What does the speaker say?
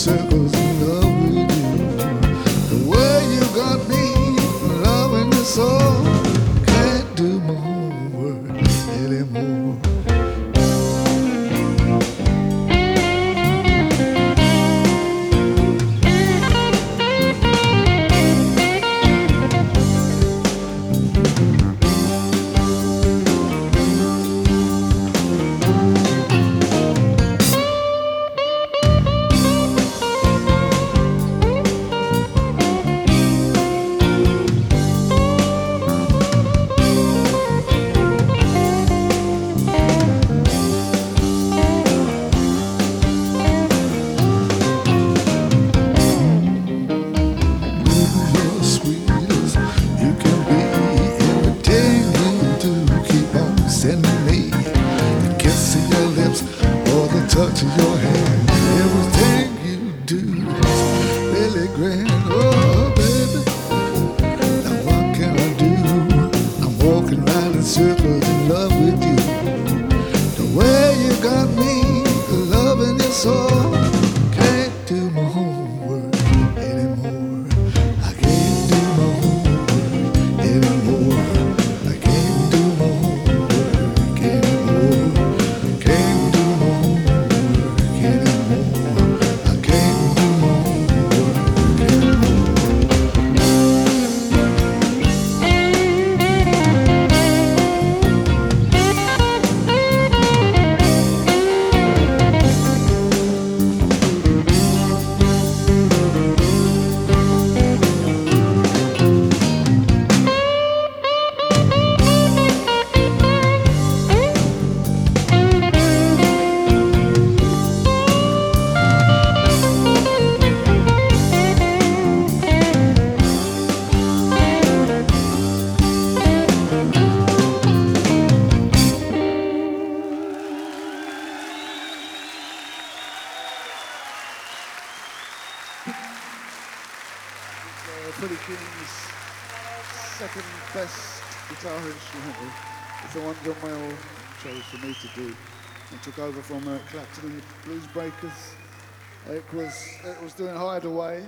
circles in love with you. The way you got me, loving you so. Can't do my homework anymore. Touch of your hand. Everything you do is really grand. Oh, baby. Now what can I do? I'm walking around in circles in love with you. The way you got me, uh, Freddie King's second best guitar instrumental. It's the one John Mayall chose for me to do and took over from uh, Clapton and the Blues Breakers. It was, it was doing Hideaway